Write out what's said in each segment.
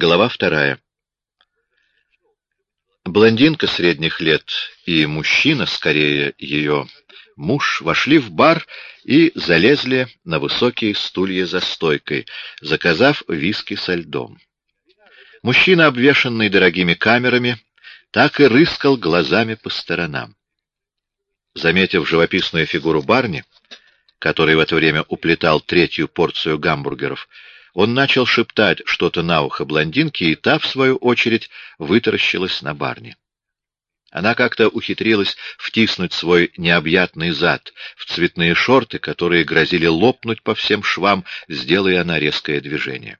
Глава вторая. Блондинка средних лет и мужчина, скорее ее муж, вошли в бар и залезли на высокие стулья за стойкой, заказав виски со льдом. Мужчина, обвешанный дорогими камерами, так и рыскал глазами по сторонам. Заметив живописную фигуру Барни, который в это время уплетал третью порцию гамбургеров, он начал шептать что-то на ухо блондинке, и та, в свою очередь, вытаращилась на Барни. Она как-то ухитрилась втиснуть свой необъятный зад в цветные шорты, которые грозили лопнуть по всем швам, сделая она резкое движение.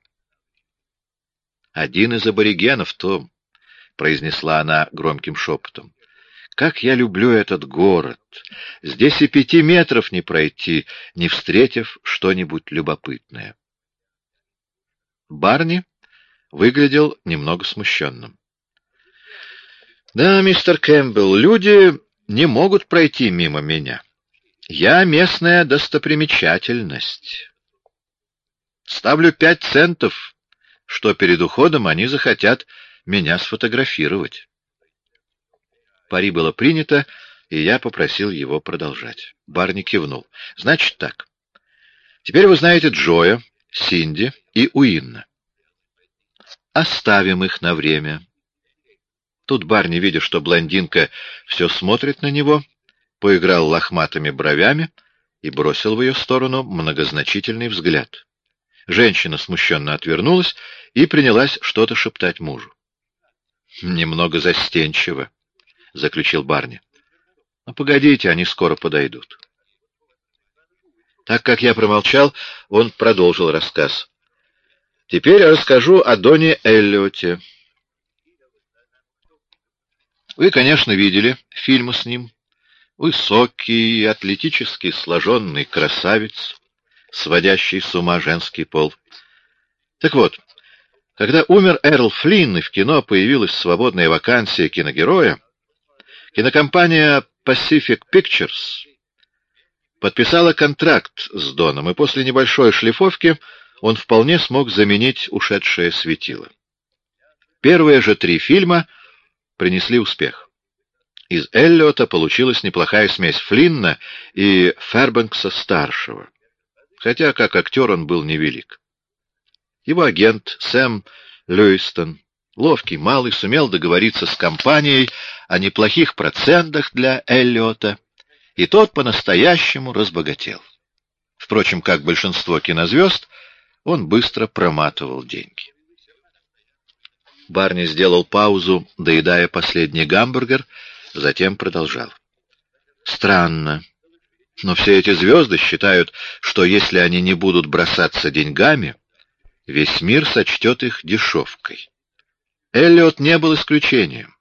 «Один из аборигенов, Том», — произнесла она громким шепотом. «Как я люблю этот город! Здесь и пяти метров не пройти, не встретив что-нибудь любопытное». Барни выглядел немного смущенным. «Да, мистер Кэмпбелл, люди не могут пройти мимо меня. Я местная достопримечательность. Ставлю пять центов, что перед уходом они захотят меня сфотографировать». Пари было принято, и я попросил его продолжать. Барни кивнул. «Значит так. Теперь вы знаете Джоя, Синди и Уинна. Оставим их на время. Тут Барни, видя, что блондинка все смотрит на него, поиграл лохматыми бровями и бросил в ее сторону многозначительный взгляд. Женщина смущенно отвернулась и принялась что-то шептать мужу. «Немного застенчиво», — заключил Барни. «Ну, погодите, они скоро подойдут». Так как я промолчал, он продолжил рассказ. «Теперь расскажу о Доне Эллиоте». Вы, конечно, видели фильмы с ним. Высокий, атлетически сложенный красавец, сводящий с ума женский пол. Так вот, когда умер Эрл Флинн и в кино появилась свободная вакансия киногероя, кинокомпания Pacific Pictures подписала контракт с Доном, и после небольшой шлифовки он вполне смог заменить ушедшее светило. Первые же три фильма принесли успех. Из Эллиота получилась неплохая смесь Флинна и Фербенкса-старшего, хотя как актер он был невелик. Его агент Сэм Льюистон, ловкий малый, сумел договориться с компанией о неплохих процентах для Эллиота, и тот по-настоящему разбогател. Впрочем, как большинство кинозвезд, он быстро проматывал деньги. Барни сделал паузу, доедая последний гамбургер, затем продолжал. Странно. Но все эти звезды считают, что если они не будут бросаться деньгами, весь мир сочтет их дешевкой. Эллиот не был исключением.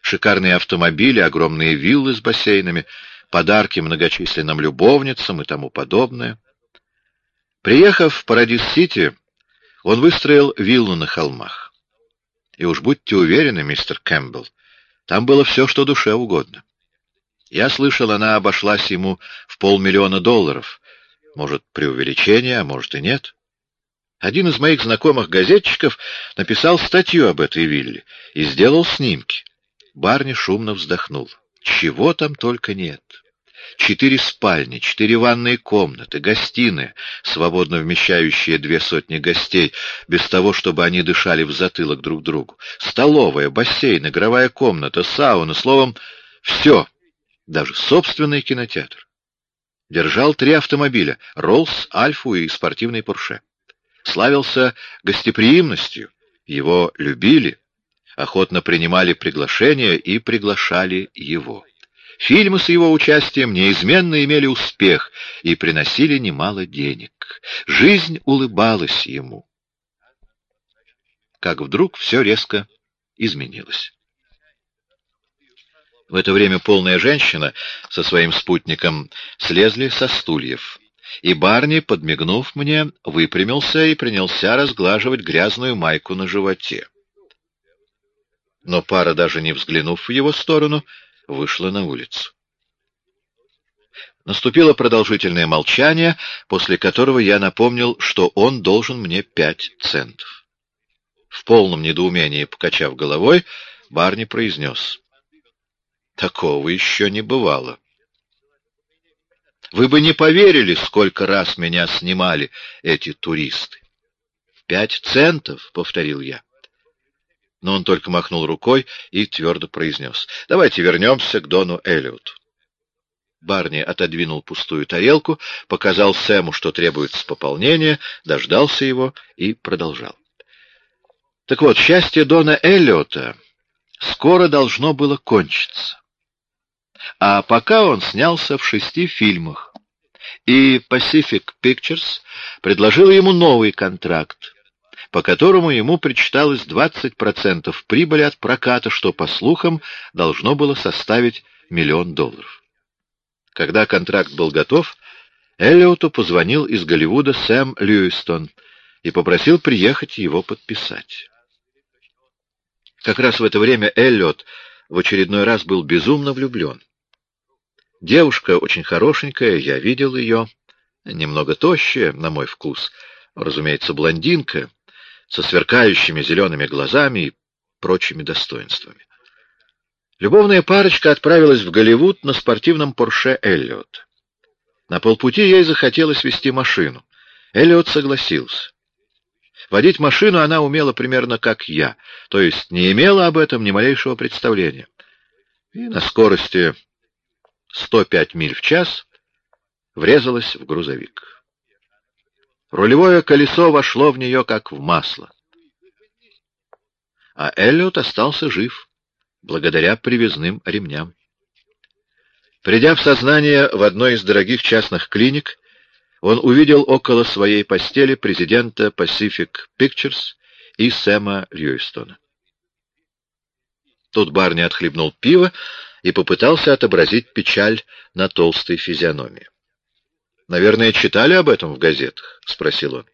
Шикарные автомобили, огромные виллы с бассейнами, подарки многочисленным любовницам и тому подобное. Приехав в Парадис-Сити, он выстроил виллу на холмах. И уж будьте уверены, мистер Кэмпбелл, там было все, что душе угодно. Я слышал, она обошлась ему в полмиллиона долларов. Может, преувеличение, а может и нет. Один из моих знакомых газетчиков написал статью об этой вилле и сделал снимки. Барни шумно вздохнул. Чего там только нет. Четыре спальни, четыре ванные комнаты, гостиная, свободно вмещающие две сотни гостей, без того, чтобы они дышали в затылок друг другу. Столовая, бассейн, игровая комната, сауна, словом, все, даже собственный кинотеатр. Держал три автомобиля — Роллс, Альфу и спортивный Порше. Славился гостеприимностью, его любили, охотно принимали приглашения и приглашали его. Фильмы с его участием неизменно имели успех и приносили немало денег. Жизнь улыбалась ему. Как вдруг все резко изменилось. В это время полная женщина со своим спутником слезли со стульев, и Барни, подмигнув мне, выпрямился и принялся разглаживать грязную майку на животе. Но пара, даже не взглянув в его сторону, — вышла на улицу. Наступило продолжительное молчание, после которого я напомнил, что он должен мне пять центов. В полном недоумении, покачав головой, Барни произнес. Такого еще не бывало. Вы бы не поверили, сколько раз меня снимали эти туристы. Пять центов, — повторил я. Но он только махнул рукой и твердо произнес. Давайте вернемся к Дону Эллиоту. Барни отодвинул пустую тарелку, показал Сэму, что требуется пополнение, дождался его и продолжал. Так вот, счастье Дона Эллиота скоро должно было кончиться. А пока он снялся в шести фильмах, и Pacific Pictures предложила ему новый контракт, по которому ему причиталось 20% прибыли от проката, что, по слухам, должно было составить миллион долларов. Когда контракт был готов, Эллиоту позвонил из Голливуда Сэм Льюистон и попросил приехать его подписать. Как раз в это время Эллиот в очередной раз был безумно влюблен. Девушка очень хорошенькая, я видел ее, немного тощая, на мой вкус, разумеется, блондинка, со сверкающими зелеными глазами и прочими достоинствами. Любовная парочка отправилась в Голливуд на спортивном Порше Эллиот. На полпути ей захотелось вести машину. Эллиот согласился. Водить машину она умела примерно как я, то есть не имела об этом ни малейшего представления. И на скорости 105 миль в час врезалась в грузовик. Рулевое колесо вошло в нее как в масло. А Эллиот остался жив благодаря привязным ремням. Придя в сознание в одной из дорогих частных клиник, он увидел около своей постели президента Pacific Pictures и Сэма Льюистона. Тут Барни отхлебнул пиво и попытался отобразить печаль на толстой физиономии. «Наверное, читали об этом в газетах?» — спросил он.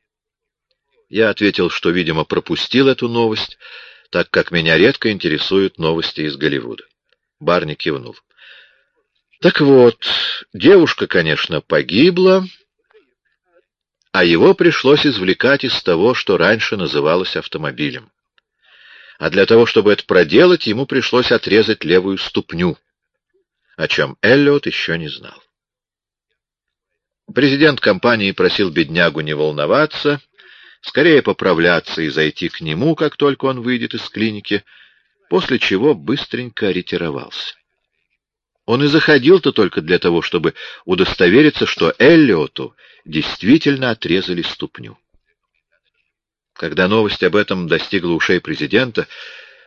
Я ответил, что, видимо, пропустил эту новость, так как меня редко интересуют новости из Голливуда. Барни кивнул. Так вот, девушка, конечно, погибла, а его пришлось извлекать из того, что раньше называлось автомобилем. А для того, чтобы это проделать, ему пришлось отрезать левую ступню, о чем Эллиот еще не знал. Президент компании просил беднягу не волноваться, скорее поправляться и зайти к нему, как только он выйдет из клиники, после чего быстренько ретировался. Он и заходил-то только для того, чтобы удостовериться, что Эллиоту действительно отрезали ступню. Когда новость об этом достигла ушей президента,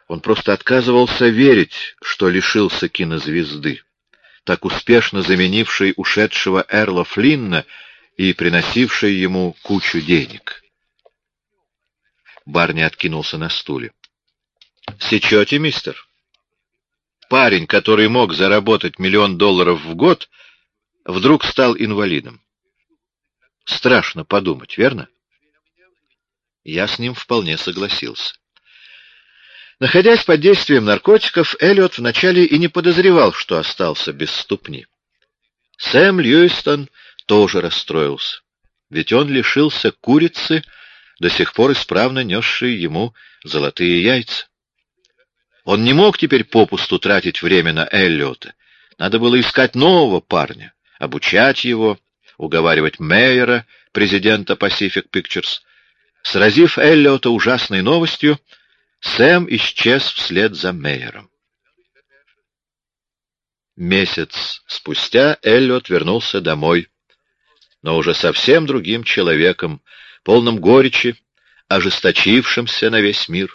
он просто отказывался верить, что лишился кинозвезды, так успешно заменившей ушедшего Эрла Флинна и приносившей ему кучу денег. Барни откинулся на стуле. «Сечете, мистер?» Парень, который мог заработать миллион долларов в год, вдруг стал инвалидом. Страшно подумать, верно? Я с ним вполне согласился. Находясь под действием наркотиков, Эллиот вначале и не подозревал, что остался без ступни. Сэм Льюистон тоже расстроился, ведь он лишился курицы, до сих пор исправно несшей ему золотые яйца. Он не мог теперь попусту тратить время на Эллиота. Надо было искать нового парня, обучать его, уговаривать Мейера, президента Pacific Pictures. Сразив Эллиота ужасной новостью, Сэм исчез вслед за Мейером. Месяц спустя Эллиот вернулся домой, но уже совсем другим человеком, полным горечи, ожесточившимся на весь мир.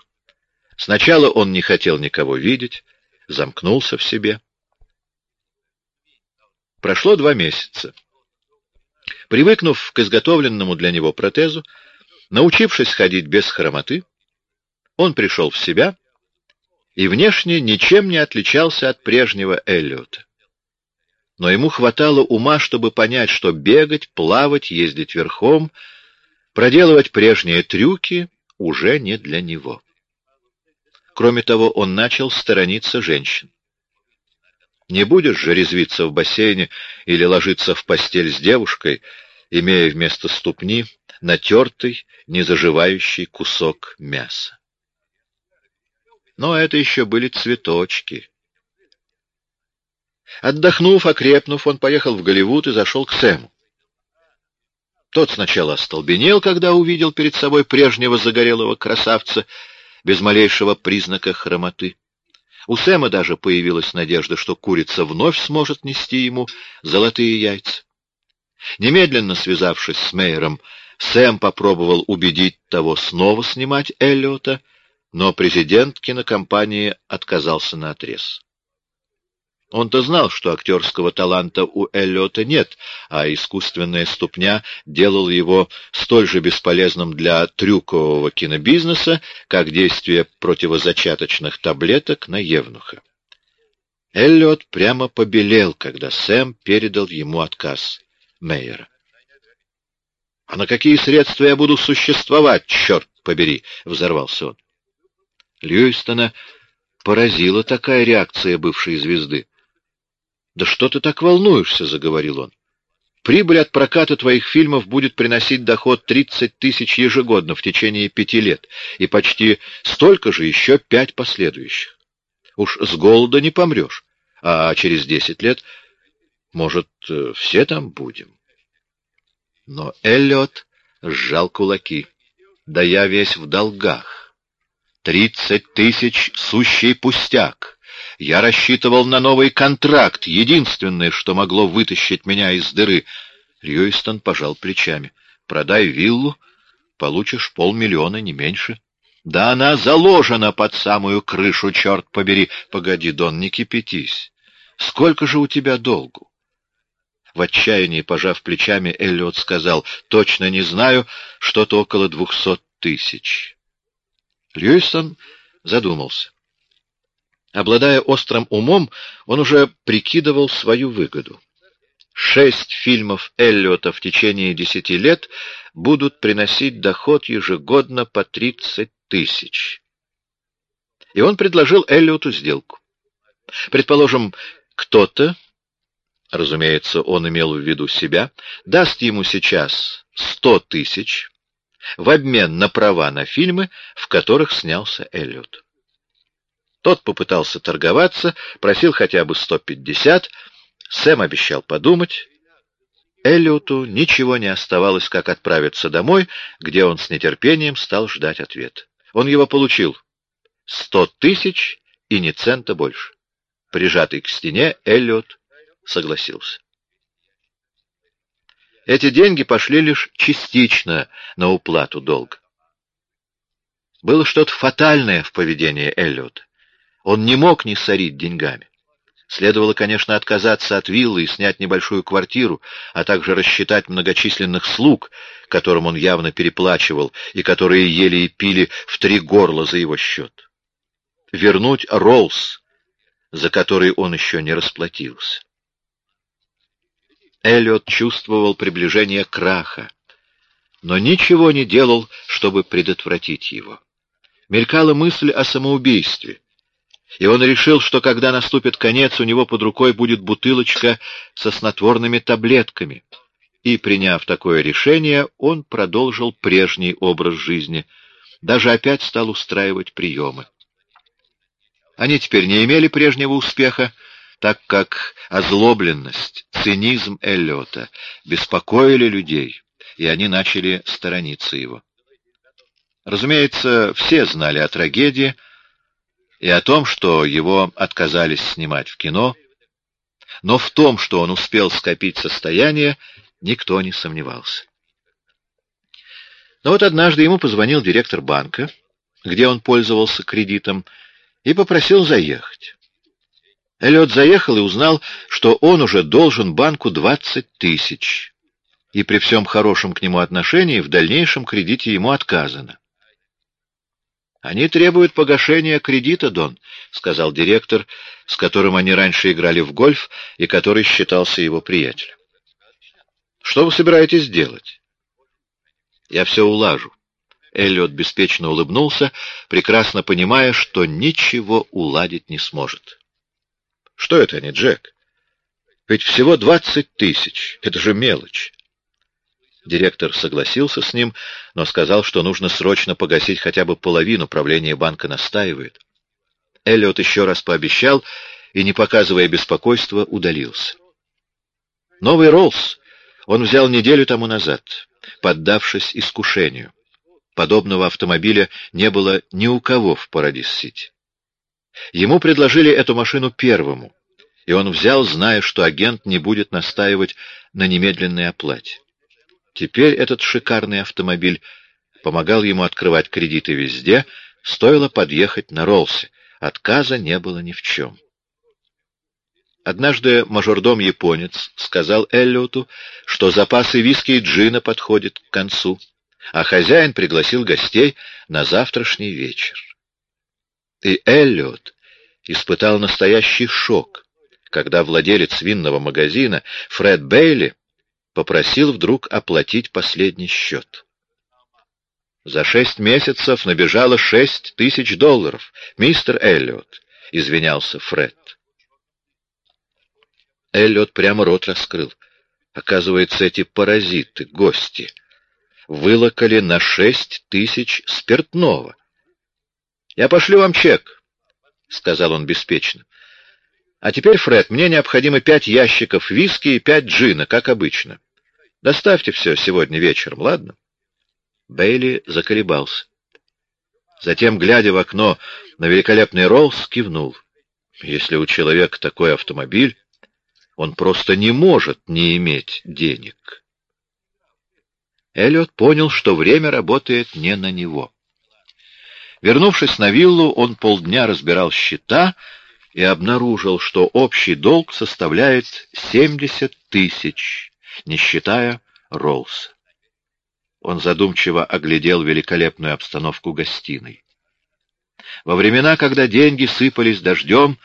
Сначала он не хотел никого видеть, замкнулся в себе. Прошло два месяца. Привыкнув к изготовленному для него протезу, научившись ходить без хромоты, он пришел в себя и внешне ничем не отличался от прежнего Эллиота. Но ему хватало ума, чтобы понять, что бегать, плавать, ездить верхом — Проделывать прежние трюки уже не для него. Кроме того, он начал сторониться женщин. Не будешь же резвиться в бассейне или ложиться в постель с девушкой, имея вместо ступни натертый, незаживающий кусок мяса. Но это еще были цветочки. Отдохнув, окрепнув, он поехал в Голливуд и зашел к Сэму. Тот сначала остолбенел, когда увидел перед собой прежнего загорелого красавца, без малейшего признака хромоты. У Сэма даже появилась надежда, что курица вновь сможет нести ему золотые яйца. Немедленно связавшись с Мейером, Сэм попробовал убедить того снова снимать Эллиота, но президент кинокомпании отказался на отрез. Он-то знал, что актерского таланта у Эллиота нет, а искусственная ступня делала его столь же бесполезным для трюкового кинобизнеса, как действие противозачаточных таблеток на Евнуха. Эллиот прямо побелел, когда Сэм передал ему отказ Мейера. — А на какие средства я буду существовать, черт побери? — взорвался он. Льюистона поразила такая реакция бывшей звезды. «Да что ты так волнуешься?» — заговорил он. «Прибыль от проката твоих фильмов будет приносить доход 30 тысяч ежегодно в течение пяти лет, и почти столько же еще пять последующих. Уж с голода не помрешь, а через десять лет, может, э, все там будем». Но Эллиот сжал кулаки. «Да я весь в долгах. Тридцать тысяч — сущий пустяк». Я рассчитывал на новый контракт, единственное, что могло вытащить меня из дыры. Льюистон пожал плечами. Продай виллу, получишь полмиллиона, не меньше. Да она заложена под самую крышу, черт побери. Погоди, Дон, не кипятись. Сколько же у тебя долгу? В отчаянии, пожав плечами, Эллиот сказал, точно не знаю, что-то около двухсот тысяч. Льюистон задумался. Обладая острым умом, он уже прикидывал свою выгоду. Шесть фильмов Эллиота в течение десяти лет будут приносить доход ежегодно по тридцать тысяч. И он предложил Эллиоту сделку. Предположим, кто-то, разумеется, он имел в виду себя, даст ему сейчас сто тысяч в обмен на права на фильмы, в которых снялся Эллиот. Тот попытался торговаться, просил хотя бы 150. Сэм обещал подумать. Эллиоту ничего не оставалось, как отправиться домой, где он с нетерпением стал ждать ответ. Он его получил. Сто тысяч и ни цента больше. Прижатый к стене, Эллиот согласился. Эти деньги пошли лишь частично на уплату долга. Было что-то фатальное в поведении Эллиота. Он не мог не сорить деньгами. Следовало, конечно, отказаться от виллы и снять небольшую квартиру, а также рассчитать многочисленных слуг, которым он явно переплачивал и которые ели и пили в три горла за его счет. Вернуть Роллс, за который он еще не расплатился. Эллиот чувствовал приближение краха, но ничего не делал, чтобы предотвратить его. Мелькала мысль о самоубийстве — и он решил, что когда наступит конец, у него под рукой будет бутылочка со снотворными таблетками. И, приняв такое решение, он продолжил прежний образ жизни, даже опять стал устраивать приемы. Они теперь не имели прежнего успеха, так как озлобленность, цинизм Эллиота беспокоили людей, и они начали сторониться его. Разумеется, все знали о трагедии, и о том, что его отказались снимать в кино, но в том, что он успел скопить состояние, никто не сомневался. Но вот однажды ему позвонил директор банка, где он пользовался кредитом, и попросил заехать. Эллиот заехал и узнал, что он уже должен банку двадцать тысяч, и при всем хорошем к нему отношении в дальнейшем кредите ему отказано. Они требуют погашения кредита, Дон, сказал директор, с которым они раньше играли в гольф и который считался его приятелем. Что вы собираетесь делать? Я все улажу. Эллиот беспечно улыбнулся, прекрасно понимая, что ничего уладить не сможет. Что это они, Джек? Ведь всего двадцать тысяч. Это же мелочь. Директор согласился с ним, но сказал, что нужно срочно погасить хотя бы половину, правление банка настаивает. Эллиот еще раз пообещал и, не показывая беспокойства, удалился. Новый Роллс он взял неделю тому назад, поддавшись искушению. Подобного автомобиля не было ни у кого в Парадис-Сити. Ему предложили эту машину первому, и он взял, зная, что агент не будет настаивать на немедленной оплате. Теперь этот шикарный автомобиль помогал ему открывать кредиты везде, стоило подъехать на Ролсе. Отказа не было ни в чем. Однажды мажордом-японец сказал Эллиоту, что запасы виски и джина подходят к концу, а хозяин пригласил гостей на завтрашний вечер. И Эллиот испытал настоящий шок, когда владелец винного магазина Фред Бейли попросил вдруг оплатить последний счет. За шесть месяцев набежало шесть тысяч долларов. Мистер Эллиот, — извинялся Фред. Эллиот прямо рот раскрыл. Оказывается, эти паразиты, гости, вылокали на шесть тысяч спиртного. — Я пошлю вам чек, — сказал он беспечно. — А теперь, Фред, мне необходимо пять ящиков виски и пять джина, как обычно. Доставьте все сегодня вечером, ладно? Бейли заколебался. Затем, глядя в окно на великолепный Роллс, кивнул. Если у человека такой автомобиль, он просто не может не иметь денег. Эллиот понял, что время работает не на него. Вернувшись на виллу, он полдня разбирал счета и обнаружил, что общий долг составляет 70 тысяч, не считая Роллса. Он задумчиво оглядел великолепную обстановку гостиной. Во времена, когда деньги сыпались дождем,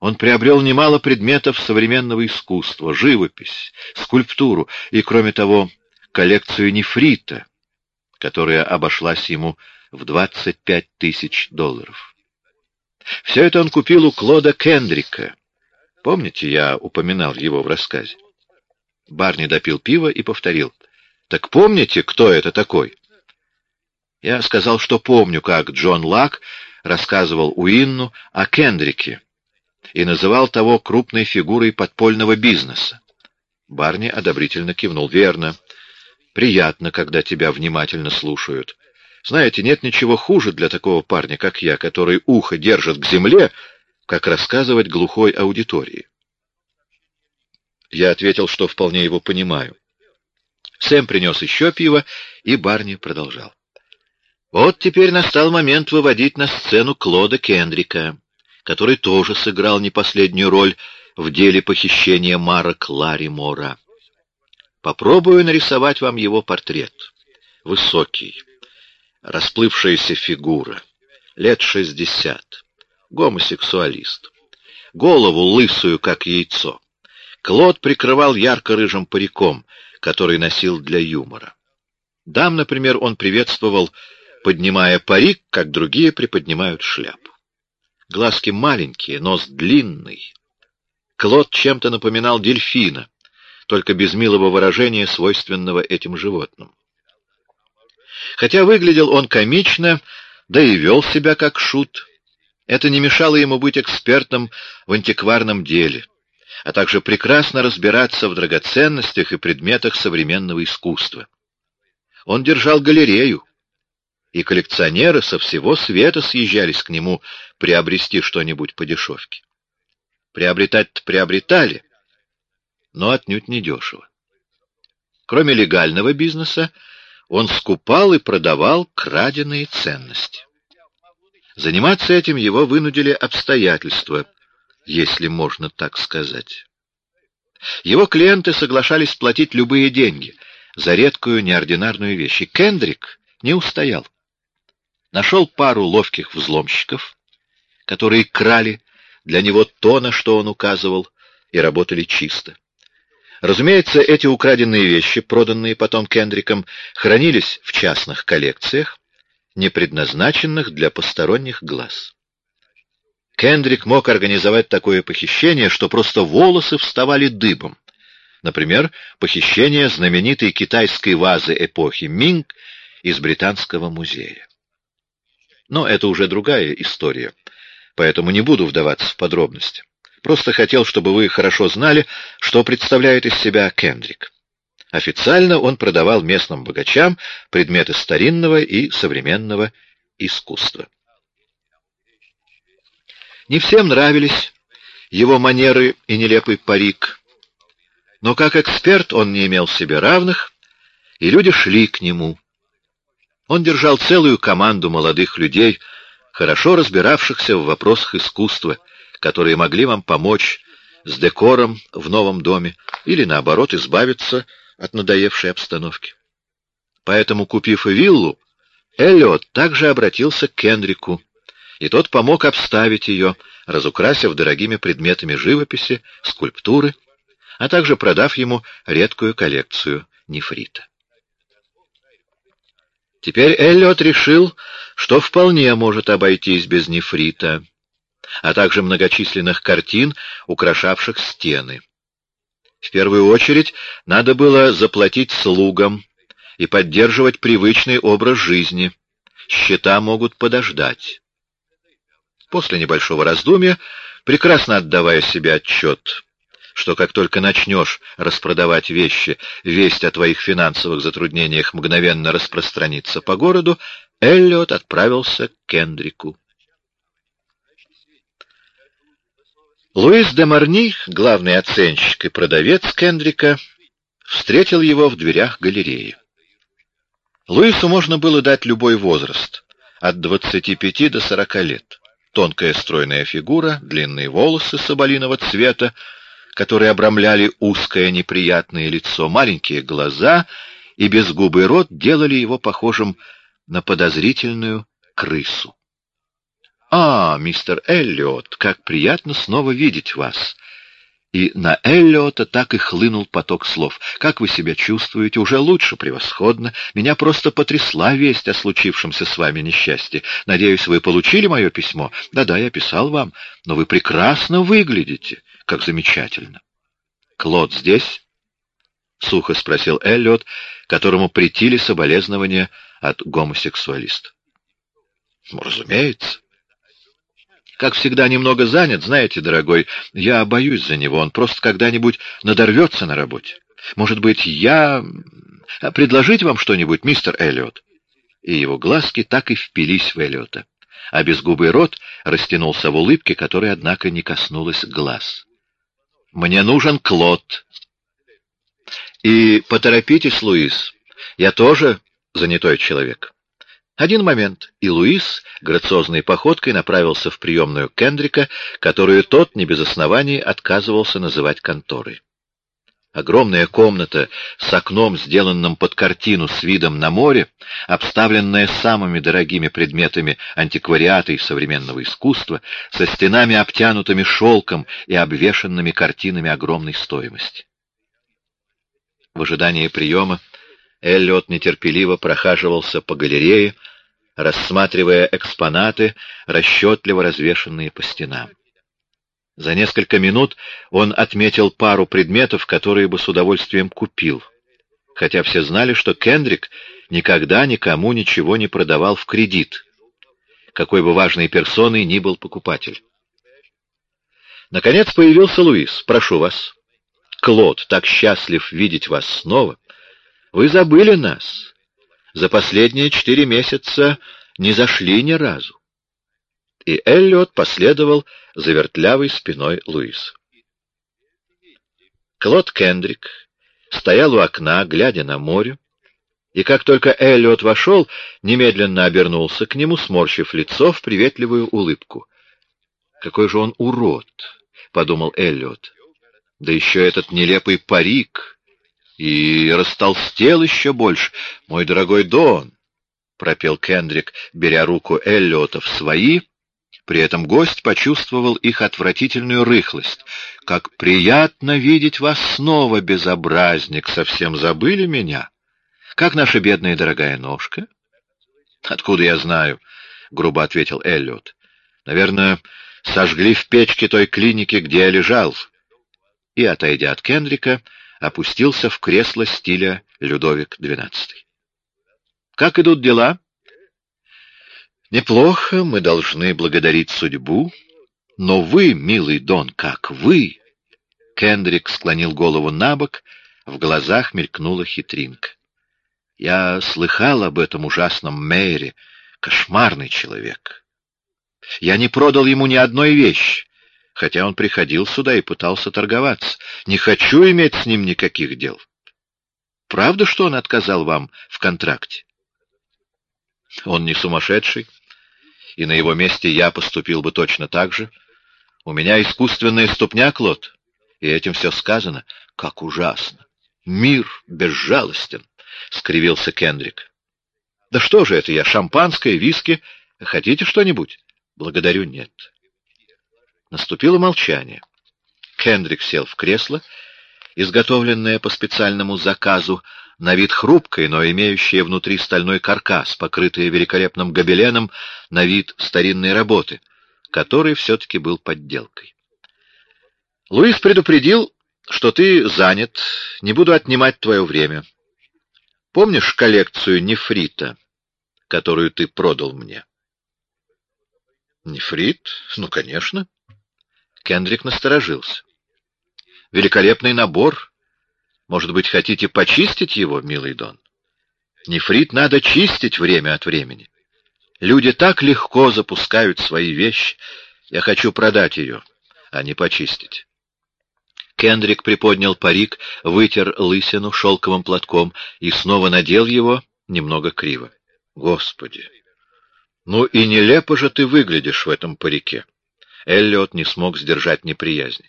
он приобрел немало предметов современного искусства, живопись, скульптуру и, кроме того, коллекцию нефрита, которая обошлась ему в 25 тысяч долларов. Все это он купил у Клода Кендрика. Помните, я упоминал его в рассказе? Барни допил пиво и повторил. «Так помните, кто это такой?» Я сказал, что помню, как Джон Лак рассказывал Уинну о Кендрике, и называл того крупной фигурой подпольного бизнеса. Барни одобрительно кивнул. «Верно. Приятно, когда тебя внимательно слушают. Знаете, нет ничего хуже для такого парня, как я, который ухо держит к земле, как рассказывать глухой аудитории». Я ответил, что вполне его понимаю. Сэм принес еще пиво, и Барни продолжал. Вот теперь настал момент выводить на сцену Клода Кендрика который тоже сыграл не последнюю роль в деле похищения Мара Клари Мора. Попробую нарисовать вам его портрет. Высокий, расплывшаяся фигура, лет шестьдесят, гомосексуалист. Голову лысую, как яйцо. Клод прикрывал ярко-рыжим париком, который носил для юмора. Дам, например, он приветствовал, поднимая парик, как другие приподнимают шляпу. Глазки маленькие, нос длинный. Клод чем-то напоминал дельфина, только без милого выражения, свойственного этим животным. Хотя выглядел он комично, да и вел себя как шут, это не мешало ему быть экспертом в антикварном деле, а также прекрасно разбираться в драгоценностях и предметах современного искусства. Он держал галерею, и коллекционеры со всего света съезжались к нему приобрести что-нибудь по дешевке. Приобретать-то приобретали, но отнюдь не дешево. Кроме легального бизнеса, он скупал и продавал краденые ценности. Заниматься этим его вынудили обстоятельства, если можно так сказать. Его клиенты соглашались платить любые деньги за редкую неординарную вещь, и Кендрик не устоял нашел пару ловких взломщиков, которые крали для него то, на что он указывал, и работали чисто. Разумеется, эти украденные вещи, проданные потом Кендриком, хранились в частных коллекциях, не предназначенных для посторонних глаз. Кендрик мог организовать такое похищение, что просто волосы вставали дыбом. Например, похищение знаменитой китайской вазы эпохи Минг из Британского музея. Но это уже другая история. поэтому не буду вдаваться в подробности. Просто хотел, чтобы вы хорошо знали, что представляет из себя Кендрик. Официально он продавал местным богачам предметы старинного и современного искусства. Не всем нравились его манеры и нелепый парик, но как эксперт он не имел себе равных, и люди шли к нему. Он держал целую команду молодых людей, хорошо разбиравшихся в вопросах искусства, которые могли вам помочь с декором в новом доме или, наоборот, избавиться от надоевшей обстановки. Поэтому, купив виллу, Эллиот также обратился к Кендрику, и тот помог обставить ее, разукрасив дорогими предметами живописи, скульптуры, а также продав ему редкую коллекцию нефрита. Теперь Эллиот решил, что вполне может обойтись без нефрита, а также многочисленных картин, украшавших стены. В первую очередь надо было заплатить слугам и поддерживать привычный образ жизни. Счета могут подождать. После небольшого раздумья, прекрасно отдавая себе отчет, что как только начнешь распродавать вещи, весть о твоих финансовых затруднениях мгновенно распространится по городу, Эллиот отправился к Кендрику. Луис де Марни, главный оценщик и продавец Кендрика, встретил его в дверях галереи. Луису можно было дать любой возраст, от 25 до 40 лет. Тонкая стройная фигура, длинные волосы соболиного цвета, которые обрамляли узкое неприятное лицо, маленькие глаза и безгубый рот делали его похожим на подозрительную крысу. «А, мистер Эллиот, как приятно снова видеть вас!» И на Эллиота так и хлынул поток слов. «Как вы себя чувствуете? Уже лучше, превосходно. Меня просто потрясла весть о случившемся с вами несчастье. Надеюсь, вы получили мое письмо? Да-да, я писал вам. Но вы прекрасно выглядите. Как замечательно!» «Клод здесь?» — сухо спросил Эллиот, которому притили соболезнования от гомосексуалиста. «Разумеется. Как всегда, немного занят, знаете, дорогой. Я боюсь за него, он просто когда-нибудь надорвется на работе. Может быть, я... А, предложить вам что-нибудь, мистер Эллиот?» И его глазки так и впились в Эллиота, а безгубый рот растянулся в улыбке, которая, однако, не коснулась глаз. «Мне нужен Клод». «И поторопитесь, Луис, я тоже занятой человек». Один момент, и Луис грациозной походкой направился в приемную Кендрика, которую тот, не без оснований, отказывался называть конторой. Огромная комната с окном, сделанным под картину с видом на море, обставленная самыми дорогими предметами антиквариата и современного искусства, со стенами, обтянутыми шелком и обвешанными картинами огромной стоимости. В ожидании приема Эллиот нетерпеливо прохаживался по галерее, рассматривая экспонаты, расчетливо развешанные по стенам. За несколько минут он отметил пару предметов, которые бы с удовольствием купил, хотя все знали, что Кендрик никогда никому ничего не продавал в кредит, какой бы важной персоной ни был покупатель. Наконец появился Луис. «Прошу вас». «Клод, так счастлив видеть вас снова. Вы забыли нас. За последние четыре месяца не зашли ни разу. И Эллиот последовал за вертлявой спиной Луис. Клод Кендрик стоял у окна, глядя на море, и как только Эллиот вошел, немедленно обернулся к нему, сморщив лицо в приветливую улыбку. «Какой же он урод!» — подумал Эллиот. «Да еще этот нелепый парик!» И растолстел еще больше. Мой дорогой Дон, — пропел Кендрик, беря руку Эллиота в свои, при этом гость почувствовал их отвратительную рыхлость. «Как приятно видеть вас снова, безобразник! Совсем забыли меня? Как наша бедная дорогая ножка?» «Откуда я знаю?» — грубо ответил Эллиот. «Наверное, сожгли в печке той клиники, где я лежал». И, отойдя от Кендрика, опустился в кресло стиля Людовик XII. «Как идут дела?» Неплохо, мы должны благодарить судьбу, но вы, милый Дон, как вы? Кендрик склонил голову на бок, в глазах мелькнула хитринка. Я слыхал об этом ужасном мэре, кошмарный человек. Я не продал ему ни одной вещи, хотя он приходил сюда и пытался торговаться. Не хочу иметь с ним никаких дел. Правда, что он отказал вам в контракте? Он не сумасшедший, и на его месте я поступил бы точно так же. У меня искусственная ступня, Клод, и этим все сказано. Как ужасно! Мир безжалостен, — скривился Кендрик. Да что же это я, шампанское, виски? Хотите что-нибудь? Благодарю, нет. Наступило молчание. Кендрик сел в кресло, изготовленное по специальному заказу, на вид хрупкое, но имеющее внутри стальной каркас, покрытое великолепным гобеленом, на вид старинной работы, который все-таки был подделкой. Луис предупредил, что ты занят, не буду отнимать твое время. Помнишь коллекцию нефрита, которую ты продал мне? Нефрит? Ну, конечно. Кендрик насторожился. Великолепный набор. Может быть, хотите почистить его, милый Дон? Нефрит надо чистить время от времени. Люди так легко запускают свои вещи. Я хочу продать ее, а не почистить. Кендрик приподнял парик, вытер лысину шелковым платком и снова надел его немного криво. Господи! Ну и нелепо же ты выглядишь в этом парике. Эллиот не смог сдержать неприязни.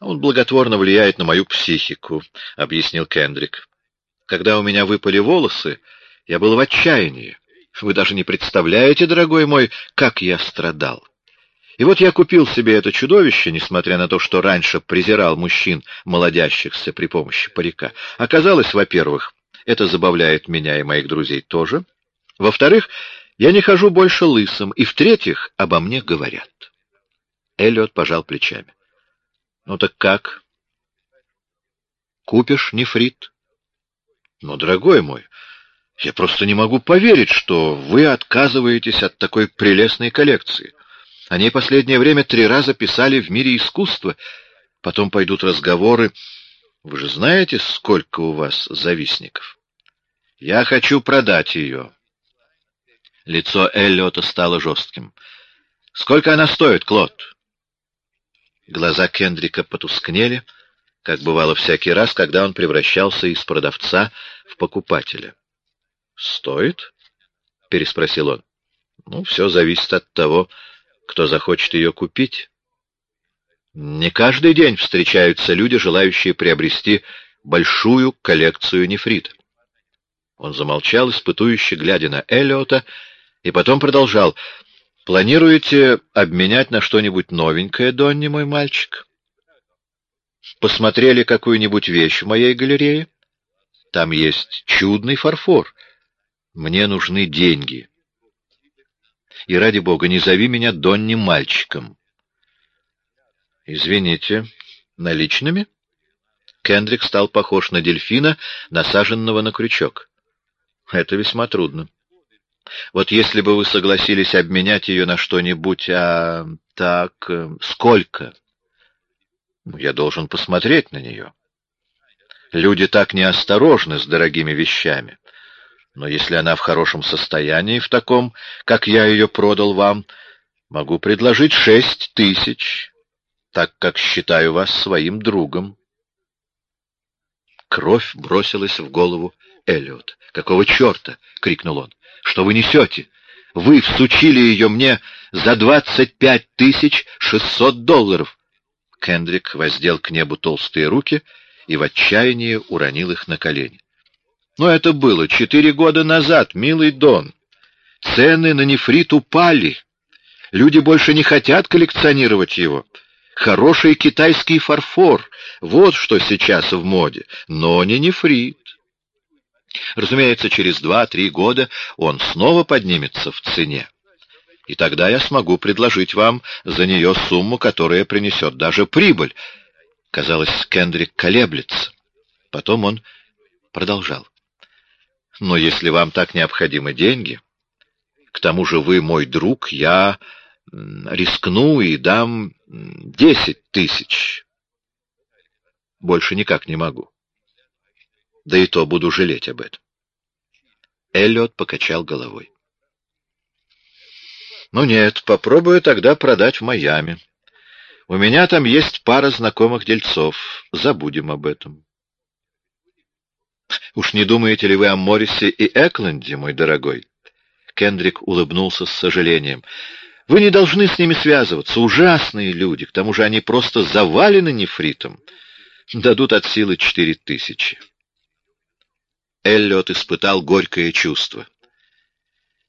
«Он благотворно влияет на мою психику», — объяснил Кендрик. «Когда у меня выпали волосы, я был в отчаянии. Вы даже не представляете, дорогой мой, как я страдал. И вот я купил себе это чудовище, несмотря на то, что раньше презирал мужчин, молодящихся при помощи парика. Оказалось, во-первых, это забавляет меня и моих друзей тоже. Во-вторых, я не хожу больше лысым. И в-третьих, обо мне говорят. Эллиот пожал плечами. Ну так как? Купишь нефрит? Ну, дорогой мой, я просто не могу поверить, что вы отказываетесь от такой прелестной коллекции. О ней последнее время три раза писали в мире искусства. Потом пойдут разговоры. Вы же знаете, сколько у вас завистников? Я хочу продать ее. Лицо Эллиота стало жестким. Сколько она стоит, Клод? Глаза Кендрика потускнели, как бывало всякий раз, когда он превращался из продавца в покупателя. «Стоит?» — переспросил он. «Ну, все зависит от того, кто захочет ее купить. Не каждый день встречаются люди, желающие приобрести большую коллекцию нефрита». Он замолчал, испытующе глядя на Эллиота, и потом продолжал — Планируете обменять на что-нибудь новенькое, Донни, мой мальчик? Посмотрели какую-нибудь вещь в моей галерее? Там есть чудный фарфор. Мне нужны деньги. И ради бога, не зови меня Донни мальчиком. Извините, наличными? Кендрик стал похож на дельфина, насаженного на крючок. Это весьма трудно. Вот если бы вы согласились обменять ее на что-нибудь, а так, э, сколько? Ну, я должен посмотреть на нее. Люди так неосторожны с дорогими вещами. Но если она в хорошем состоянии, в таком, как я ее продал вам, могу предложить шесть тысяч, так как считаю вас своим другом. Кровь бросилась в голову Эллиот. «Какого черта?» — крикнул он. Что вы несете? Вы всучили ее мне за двадцать пять тысяч шестьсот долларов. Кендрик воздел к небу толстые руки и в отчаянии уронил их на колени. Но это было четыре года назад, милый Дон. Цены на нефрит упали. Люди больше не хотят коллекционировать его. Хороший китайский фарфор — вот что сейчас в моде, но не нефрит. Разумеется, через два-три года он снова поднимется в цене. И тогда я смогу предложить вам за нее сумму, которая принесет даже прибыль. Казалось, Кендрик колеблется. Потом он продолжал. Но если вам так необходимы деньги, К тому же вы мой друг, я рискну и дам десять тысяч. Больше никак не могу. Да и то буду жалеть об этом. Эллиот покачал головой. Ну нет, попробую тогда продать в Майами. У меня там есть пара знакомых дельцов. Забудем об этом. Уж не думаете ли вы о Моррисе и Экленде, мой дорогой? Кендрик улыбнулся с сожалением. Вы не должны с ними связываться. Ужасные люди. К тому же они просто завалены нефритом. Дадут от силы четыре тысячи. Эллиот испытал горькое чувство.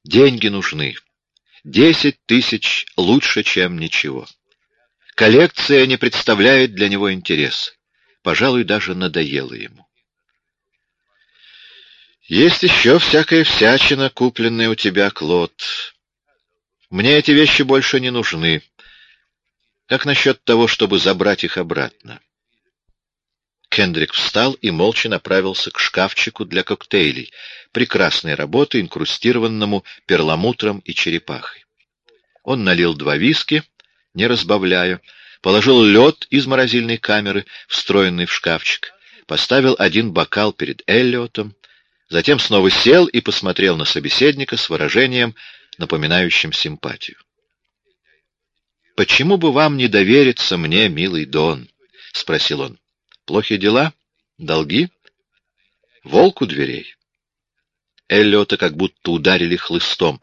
Деньги нужны. Десять тысяч лучше, чем ничего. Коллекция не представляет для него интереса. Пожалуй, даже надоело ему. Есть еще всякая всячина, купленная у тебя, Клод. Мне эти вещи больше не нужны. Как насчет того, чтобы забрать их обратно? Кендрик встал и молча направился к шкафчику для коктейлей, прекрасной работы, инкрустированному перламутром и черепахой. Он налил два виски, не разбавляя, положил лед из морозильной камеры, встроенный в шкафчик, поставил один бокал перед Эллиотом, затем снова сел и посмотрел на собеседника с выражением, напоминающим симпатию. «Почему бы вам не довериться мне, милый Дон?» — спросил он. Плохие дела? Долги? Волк у дверей. Эллиота как будто ударили хлыстом.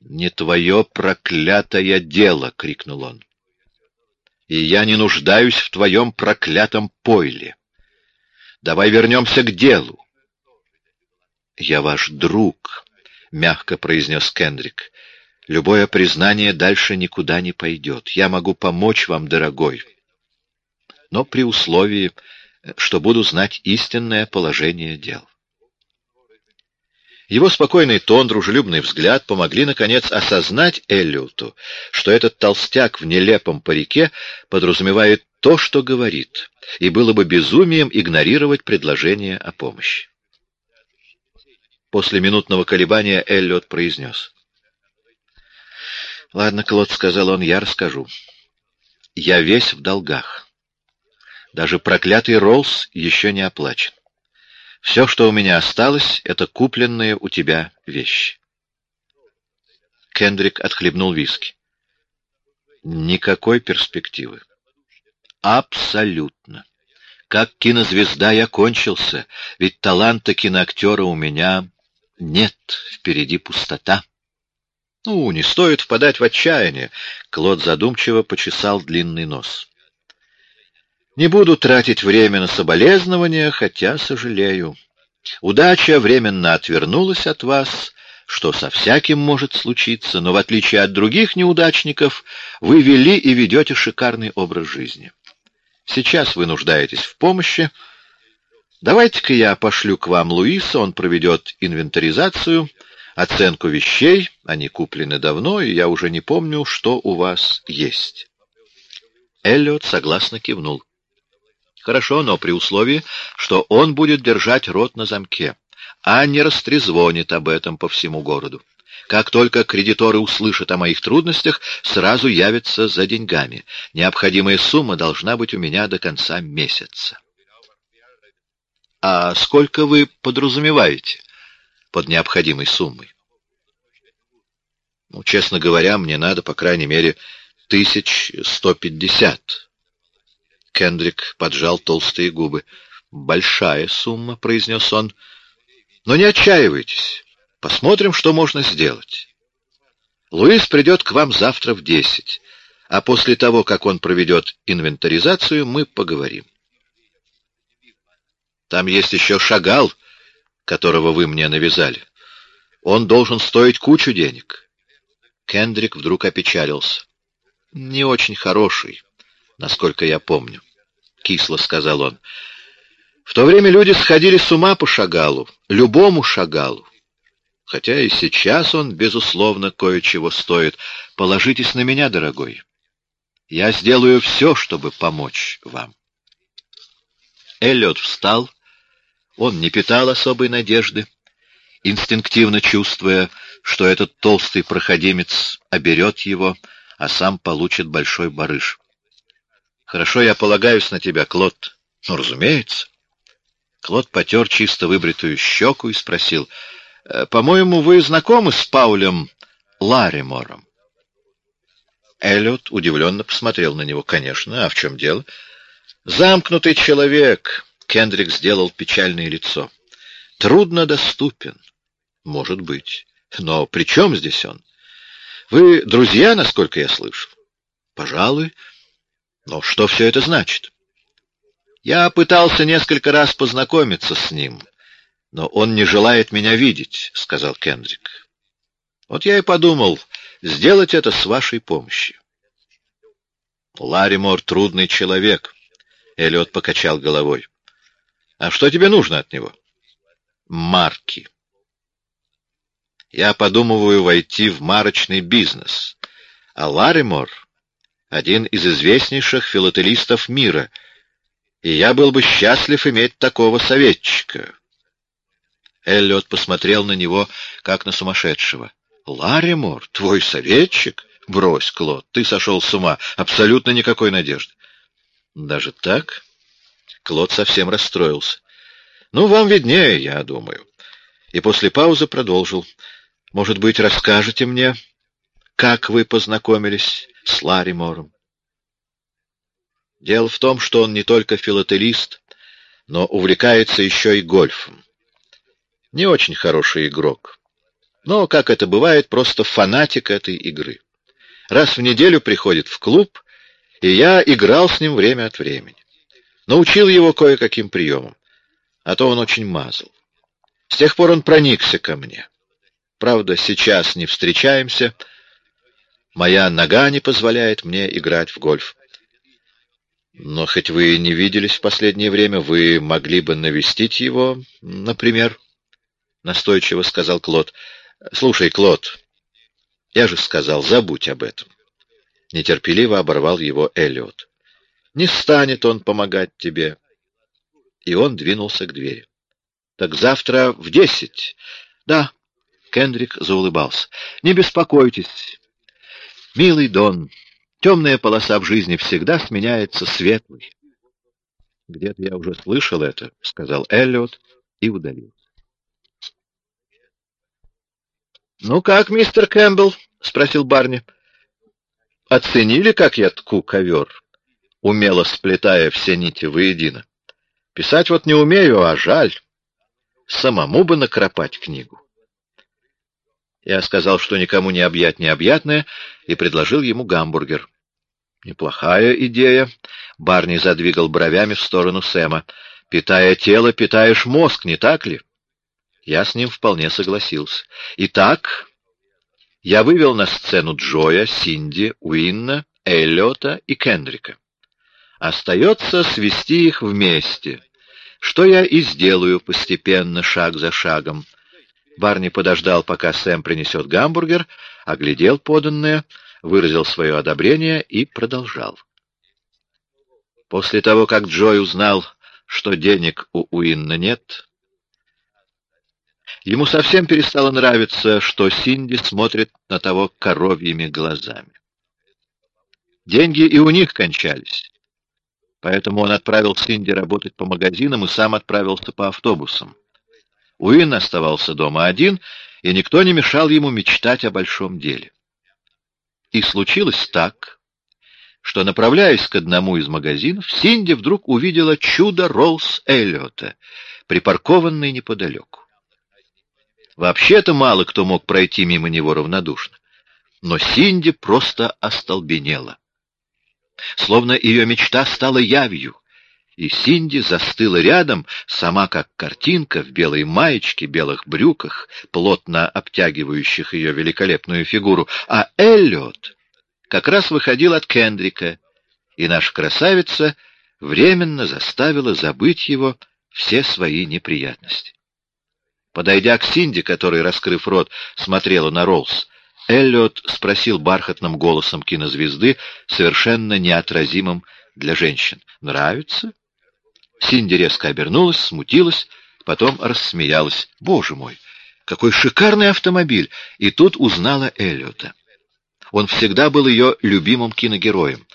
«Не твое проклятое дело!» — крикнул он. «И я не нуждаюсь в твоем проклятом пойле. Давай вернемся к делу». «Я ваш друг», — мягко произнес Кендрик. «Любое признание дальше никуда не пойдет. Я могу помочь вам, дорогой но при условии, что буду знать истинное положение дел. Его спокойный тон, дружелюбный взгляд помогли, наконец, осознать Эллиоту, что этот толстяк в нелепом парике подразумевает то, что говорит, и было бы безумием игнорировать предложение о помощи. После минутного колебания Эллиот произнес. «Ладно, Клод», — сказал он, — «я расскажу. Я весь в долгах. Даже проклятый Роллс еще не оплачен. Все, что у меня осталось, это купленные у тебя вещи. Кендрик отхлебнул виски. Никакой перспективы. Абсолютно. Как кинозвезда я кончился, ведь таланта киноактера у меня нет, впереди пустота. Ну, не стоит впадать в отчаяние. Клод задумчиво почесал длинный нос. Не буду тратить время на соболезнования, хотя сожалею. Удача временно отвернулась от вас, что со всяким может случиться, но в отличие от других неудачников, вы вели и ведете шикарный образ жизни. Сейчас вы нуждаетесь в помощи. Давайте-ка я пошлю к вам Луиса, он проведет инвентаризацию, оценку вещей, они куплены давно, и я уже не помню, что у вас есть. Эллиот согласно кивнул. Хорошо, но при условии, что он будет держать рот на замке, а не растрезвонит об этом по всему городу. Как только кредиторы услышат о моих трудностях, сразу явятся за деньгами. Необходимая сумма должна быть у меня до конца месяца. А сколько вы подразумеваете под необходимой суммой? Ну, честно говоря, мне надо, по крайней мере, тысяч сто пятьдесят. Кендрик поджал толстые губы. «Большая сумма», — произнес он. «Но не отчаивайтесь. Посмотрим, что можно сделать. Луис придет к вам завтра в десять, а после того, как он проведет инвентаризацию, мы поговорим. Там есть еще шагал, которого вы мне навязали. Он должен стоить кучу денег». Кендрик вдруг опечалился. «Не очень хороший» насколько я помню. Кисло сказал он. В то время люди сходили с ума по шагалу, любому шагалу. Хотя и сейчас он, безусловно, кое-чего стоит. Положитесь на меня, дорогой. Я сделаю все, чтобы помочь вам. Эллиот встал. Он не питал особой надежды инстинктивно чувствуя, что этот толстый проходимец оберет его, а сам получит большой барыш. «Хорошо, я полагаюсь на тебя, Клод». «Ну, разумеется». Клод потер чисто выбритую щеку и спросил, «Э, «По-моему, вы знакомы с Паулем Ларимором?» Эллиот удивленно посмотрел на него. «Конечно, а в чем дело?» «Замкнутый человек», — Кендрик сделал печальное лицо. «Трудно доступен». «Может быть. Но при чем здесь он?» «Вы друзья, насколько я слышал?» «Пожалуй. Но что все это значит?» «Я пытался несколько раз познакомиться с ним, но он не желает меня видеть», — сказал Кендрик. «Вот я и подумал сделать это с вашей помощью». «Ларимор — трудный человек», — Эллиот покачал головой. «А что тебе нужно от него?» «Марки». «Я подумываю войти в марочный бизнес, а Ларимор — один из известнейших филателистов мира, и я был бы счастлив иметь такого советчика». Эллиот посмотрел на него, как на сумасшедшего. «Ларимор, твой советчик?» Брось, Клод, ты сошел с ума. Абсолютно никакой надежды. Даже так? Клод совсем расстроился. Ну, вам виднее, я думаю. И после паузы продолжил. Может быть, расскажете мне, как вы познакомились с Ларри Мором? Дело в том, что он не только филателист, но увлекается еще и гольфом. Не очень хороший игрок, но, как это бывает, просто фанатик этой игры. Раз в неделю приходит в клуб, и я играл с ним время от времени. Научил его кое-каким приемам, а то он очень мазал. С тех пор он проникся ко мне. Правда, сейчас не встречаемся. Моя нога не позволяет мне играть в гольф. Но хоть вы и не виделись в последнее время, вы могли бы навестить его, например, — настойчиво сказал Клод. — Слушай, Клод, я же сказал, забудь об этом. Нетерпеливо оборвал его Эллиот. Не станет он помогать тебе. И он двинулся к двери. Так завтра в десять. Да. Кендрик заулыбался. Не беспокойтесь. Милый Дон, темная полоса в жизни всегда сменяется светлой. Где-то я уже слышал это, сказал Эллиот и удалился. «Ну как, мистер Кэмпбелл?» — спросил Барни. «Оценили, как я тку ковер, умело сплетая все нити воедино? Писать вот не умею, а жаль. Самому бы накропать книгу». Я сказал, что никому не объять необъятное, и предложил ему гамбургер. «Неплохая идея», — Барни задвигал бровями в сторону Сэма. «Питая тело, питаешь мозг, не так ли?» Я с ним вполне согласился. Итак, я вывел на сцену Джоя, Синди, Уинна, Эллиота и Кендрика. Остается свести их вместе, что я и сделаю постепенно, шаг за шагом. Барни подождал, пока Сэм принесет гамбургер, оглядел поданное, выразил свое одобрение и продолжал. После того, как Джой узнал, что денег у Уинна нет, Ему совсем перестало нравиться, что Синди смотрит на того коровьими глазами. Деньги и у них кончались. Поэтому он отправил Синди работать по магазинам и сам отправился по автобусам. Уин оставался дома один, и никто не мешал ему мечтать о большом деле. И случилось так, что, направляясь к одному из магазинов, Синди вдруг увидела чудо Роллс Эллиота, припаркованный неподалеку. Вообще-то мало кто мог пройти мимо него равнодушно. Но Синди просто остолбенела. Словно ее мечта стала явью, и Синди застыла рядом, сама как картинка, в белой маечке, белых брюках, плотно обтягивающих ее великолепную фигуру, а Эллиот как раз выходил от Кендрика, и наша красавица временно заставила забыть его все свои неприятности. Подойдя к Синди, которая, раскрыв рот, смотрела на Роллс, Эллиот спросил бархатным голосом кинозвезды, совершенно неотразимым для женщин. «Нравится?» Синди резко обернулась, смутилась, потом рассмеялась. «Боже мой! Какой шикарный автомобиль! И тут узнала Эллиота. Он всегда был ее любимым киногероем.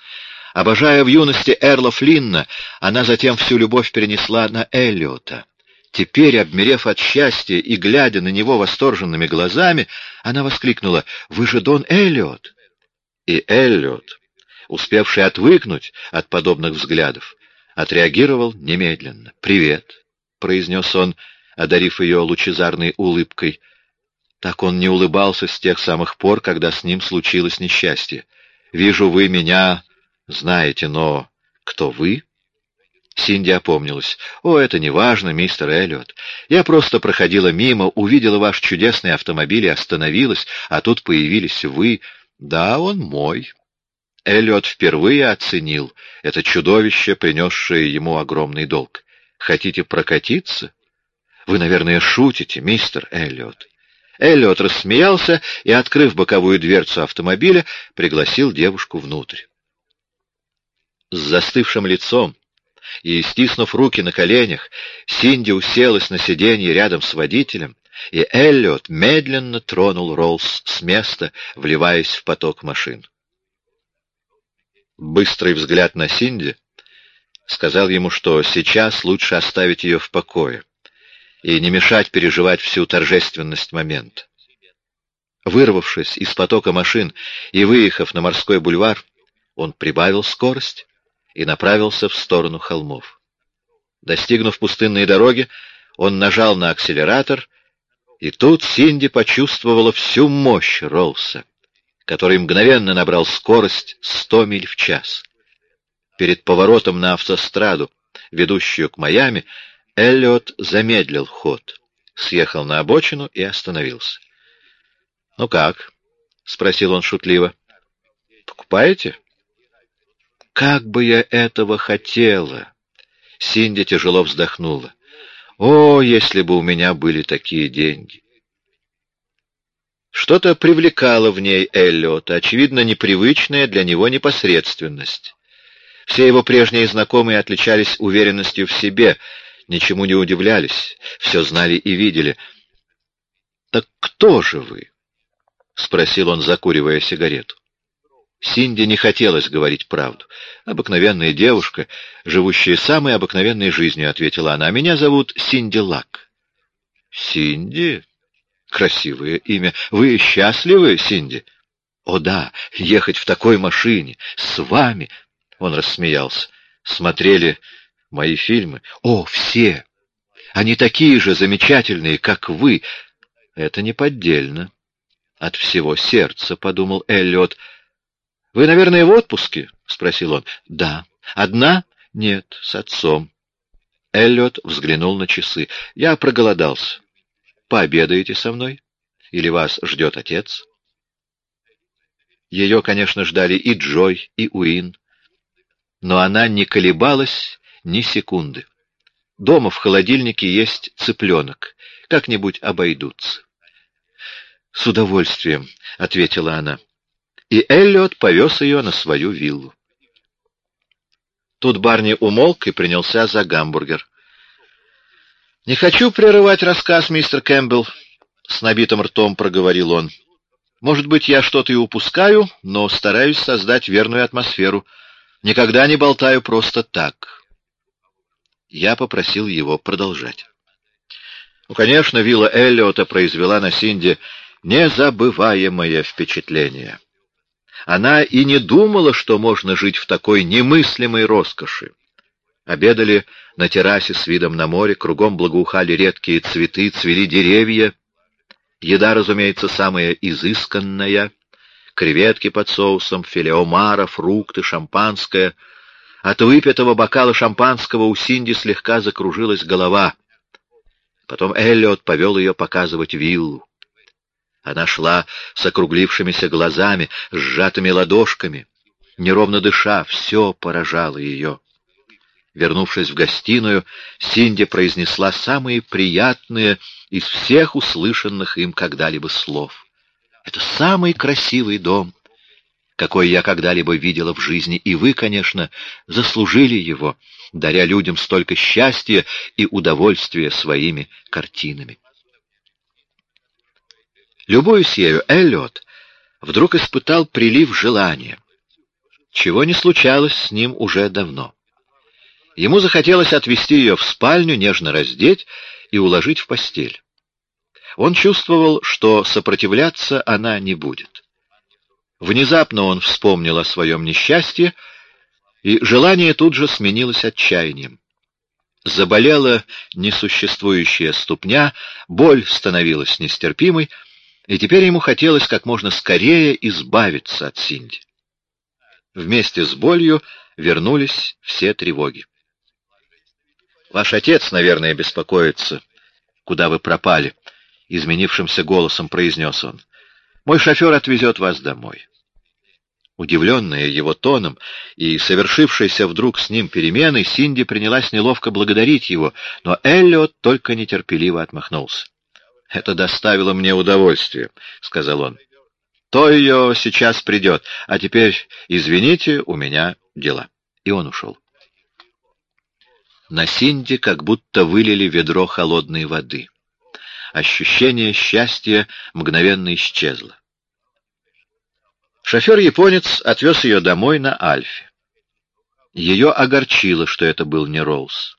Обожая в юности Эрла Флинна, она затем всю любовь перенесла на Эллиота. Теперь, обмерев от счастья и глядя на него восторженными глазами, она воскликнула «Вы же Дон Эллиот!» И Эллиот, успевший отвыкнуть от подобных взглядов, отреагировал немедленно. «Привет», — произнес он, одарив ее лучезарной улыбкой. Так он не улыбался с тех самых пор, когда с ним случилось несчастье. «Вижу, вы меня знаете, но кто вы?» Синди опомнилась. «О, это не важно, мистер Эллиот. Я просто проходила мимо, увидела ваш чудесный автомобиль и остановилась, а тут появились вы. Да, он мой». Эллиот впервые оценил это чудовище, принесшее ему огромный долг. «Хотите прокатиться?» «Вы, наверное, шутите, мистер Эллиот». Эллиот рассмеялся и, открыв боковую дверцу автомобиля, пригласил девушку внутрь. С застывшим лицом и, стиснув руки на коленях, Синди уселась на сиденье рядом с водителем, и Эллиот медленно тронул Роллс с места, вливаясь в поток машин. Быстрый взгляд на Синди сказал ему, что сейчас лучше оставить ее в покое и не мешать переживать всю торжественность момента. Вырвавшись из потока машин и выехав на морской бульвар, он прибавил скорость и направился в сторону холмов. Достигнув пустынной дороги, он нажал на акселератор, и тут Синди почувствовала всю мощь Ролса, который мгновенно набрал скорость 100 миль в час. Перед поворотом на автостраду, ведущую к Майами, Эллиот замедлил ход, съехал на обочину и остановился. — Ну как? — спросил он шутливо. — Покупаете? Как бы я этого хотела! Синди тяжело вздохнула. О, если бы у меня были такие деньги! Что-то привлекало в ней Эллиота, очевидно, непривычная для него непосредственность. Все его прежние знакомые отличались уверенностью в себе, ничему не удивлялись, все знали и видели. «Так кто же вы?» — спросил он, закуривая сигарету. Синди не хотелось говорить правду. «Обыкновенная девушка, живущая самой обыкновенной жизнью», — ответила она. «Меня зовут Синди Лак». «Синди? Красивое имя. Вы счастливы, Синди?» «О да, ехать в такой машине, с вами!» Он рассмеялся. «Смотрели мои фильмы?» «О, все! Они такие же замечательные, как вы!» «Это не поддельно». «От всего сердца», — подумал Эллиот, — «Вы, наверное, в отпуске?» — спросил он. «Да». «Одна?» «Нет, с отцом». Эллиот взглянул на часы. «Я проголодался. Пообедаете со мной? Или вас ждет отец?» Ее, конечно, ждали и Джой, и Уин. Но она не колебалась ни секунды. Дома в холодильнике есть цыпленок. Как-нибудь обойдутся. «С удовольствием», — ответила она и Эллиот повез ее на свою виллу. Тут Барни умолк и принялся за гамбургер. «Не хочу прерывать рассказ, мистер Кэмпбелл», — с набитым ртом проговорил он. «Может быть, я что-то и упускаю, но стараюсь создать верную атмосферу. Никогда не болтаю просто так». Я попросил его продолжать. Ну, конечно, вилла Эллиота произвела на Синди незабываемое впечатление. Она и не думала, что можно жить в такой немыслимой роскоши. Обедали на террасе с видом на море, кругом благоухали редкие цветы, цвели деревья. Еда, разумеется, самая изысканная. Креветки под соусом, филе омара, фрукты, шампанское. От выпитого бокала шампанского у Синди слегка закружилась голова. Потом Эллиот повел ее показывать виллу. Она шла с округлившимися глазами, сжатыми ладошками. Неровно дыша, все поражало ее. Вернувшись в гостиную, Синди произнесла самые приятные из всех услышанных им когда-либо слов. «Это самый красивый дом, какой я когда-либо видела в жизни, и вы, конечно, заслужили его, даря людям столько счастья и удовольствия своими картинами». Любуясь ею, Эллиот вдруг испытал прилив желания, чего не случалось с ним уже давно. Ему захотелось отвести ее в спальню, нежно раздеть и уложить в постель. Он чувствовал, что сопротивляться она не будет. Внезапно он вспомнил о своем несчастье, и желание тут же сменилось отчаянием. Заболела несуществующая ступня, боль становилась нестерпимой, и теперь ему хотелось как можно скорее избавиться от Синди. Вместе с болью вернулись все тревоги. «Ваш отец, наверное, беспокоится, куда вы пропали», — изменившимся голосом произнес он. «Мой шофер отвезет вас домой». Удивленная его тоном и совершившейся вдруг с ним переменой, Синди принялась неловко благодарить его, но Эллиот только нетерпеливо отмахнулся. «Это доставило мне удовольствие», — сказал он. «То ее сейчас придет, а теперь, извините, у меня дела». И он ушел. На Синди как будто вылили ведро холодной воды. Ощущение счастья мгновенно исчезло. Шофер-японец отвез ее домой на Альфе. Ее огорчило, что это был не Роуз.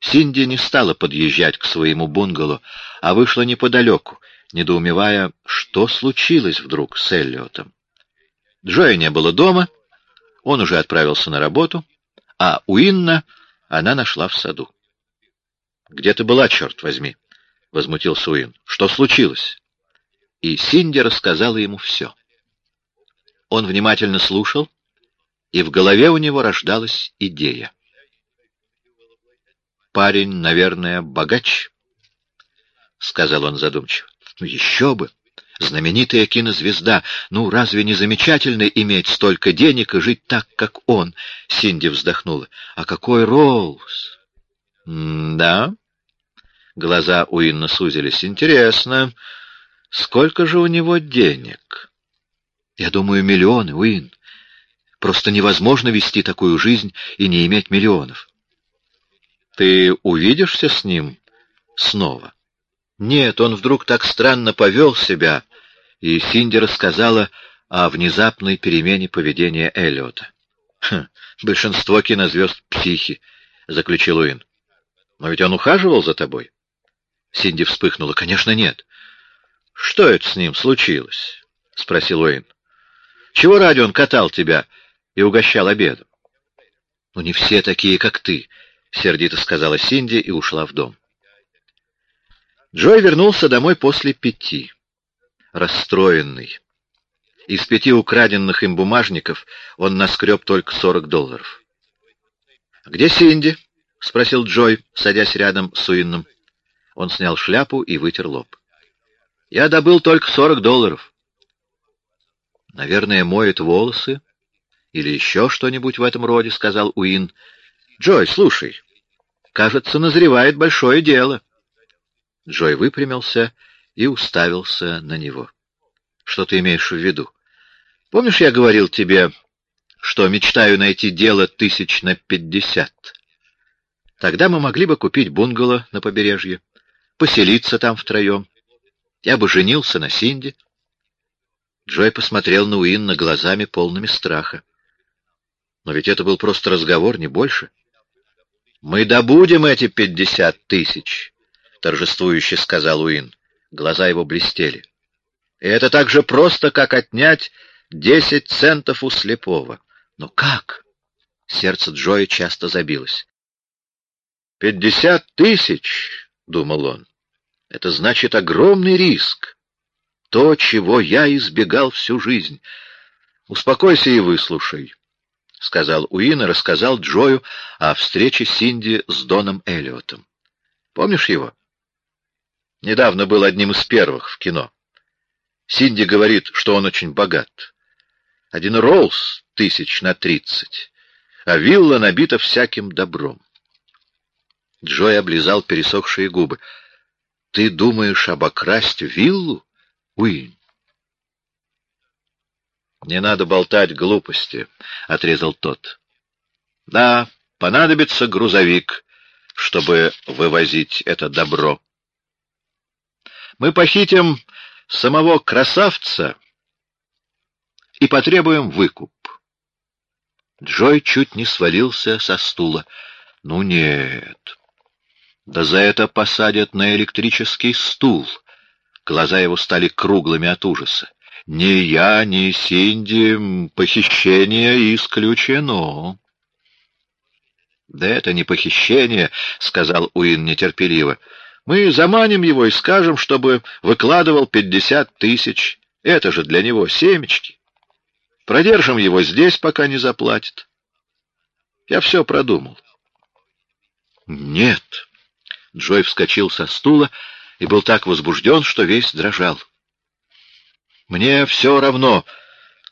Синди не стала подъезжать к своему бунгало, а вышла неподалеку, недоумевая, что случилось вдруг с Эллиотом. Джоя не было дома, он уже отправился на работу, а Уинна она нашла в саду. — Где ты была, черт возьми? — возмутился Уин. — Что случилось? И Синди рассказала ему все. Он внимательно слушал, и в голове у него рождалась идея. «Парень, наверное, богач», — сказал он задумчиво. «Ну еще бы! Знаменитая кинозвезда. Ну, разве не замечательно иметь столько денег и жить так, как он?» Синди вздохнула. «А какой Роуз?» «Да?» Глаза Уинна сузились. «Интересно, сколько же у него денег?» «Я думаю, миллионы, Уин. Просто невозможно вести такую жизнь и не иметь миллионов». «Ты увидишься с ним снова?» «Нет, он вдруг так странно повел себя, и Синди рассказала о внезапной перемене поведения Эллиота. «Хм, большинство кинозвезд — психи», — заключил Уин. «Но ведь он ухаживал за тобой?» Синди вспыхнула. «Конечно, нет». «Что это с ним случилось?» — спросил Уин. «Чего ради он катал тебя и угощал обедом?» «Ну, не все такие, как ты», — сердито сказала Синди и ушла в дом. Джой вернулся домой после пяти расстроенный. Из пяти украденных им бумажников он наскреб только сорок долларов. «Где Синди?» — спросил Джой, садясь рядом с Уинном. Он снял шляпу и вытер лоб. «Я добыл только сорок долларов». «Наверное, моет волосы или еще что-нибудь в этом роде», — сказал Уин. «Джой, слушай, кажется, назревает большое дело». Джой выпрямился и уставился на него. «Что ты имеешь в виду? Помнишь, я говорил тебе, что мечтаю найти дело тысяч на пятьдесят? Тогда мы могли бы купить бунгало на побережье, поселиться там втроем. Я бы женился на Синди». Джой посмотрел на Уинна глазами полными страха. «Но ведь это был просто разговор, не больше». «Мы добудем эти пятьдесят тысяч», — торжествующе сказал Уин. Глаза его блестели. И это так же просто, как отнять десять центов у слепого. Но как? Сердце Джоя часто забилось. «Пятьдесят тысяч!» — думал он. «Это значит огромный риск. То, чего я избегал всю жизнь. Успокойся и выслушай», — сказал Уин и рассказал Джою о встрече Синди с Доном Эллиотом. «Помнишь его?» Недавно был одним из первых в кино. Синди говорит, что он очень богат. Один Роллс тысяч на тридцать, а вилла набита всяким добром. Джой облизал пересохшие губы. — Ты думаешь обокрасть виллу, Уин? — Не надо болтать глупости, — отрезал тот. — Да, понадобится грузовик, чтобы вывозить это добро. Мы похитим самого красавца и потребуем выкуп. Джой чуть не свалился со стула. Ну нет. Да за это посадят на электрический стул. Глаза его стали круглыми от ужаса. Ни я, ни Синди похищение исключено. Да это не похищение, сказал Уин нетерпеливо. Мы заманим его и скажем, чтобы выкладывал пятьдесят тысяч. Это же для него семечки. Продержим его здесь, пока не заплатит. Я все продумал. Нет. Джой вскочил со стула и был так возбужден, что весь дрожал. Мне все равно,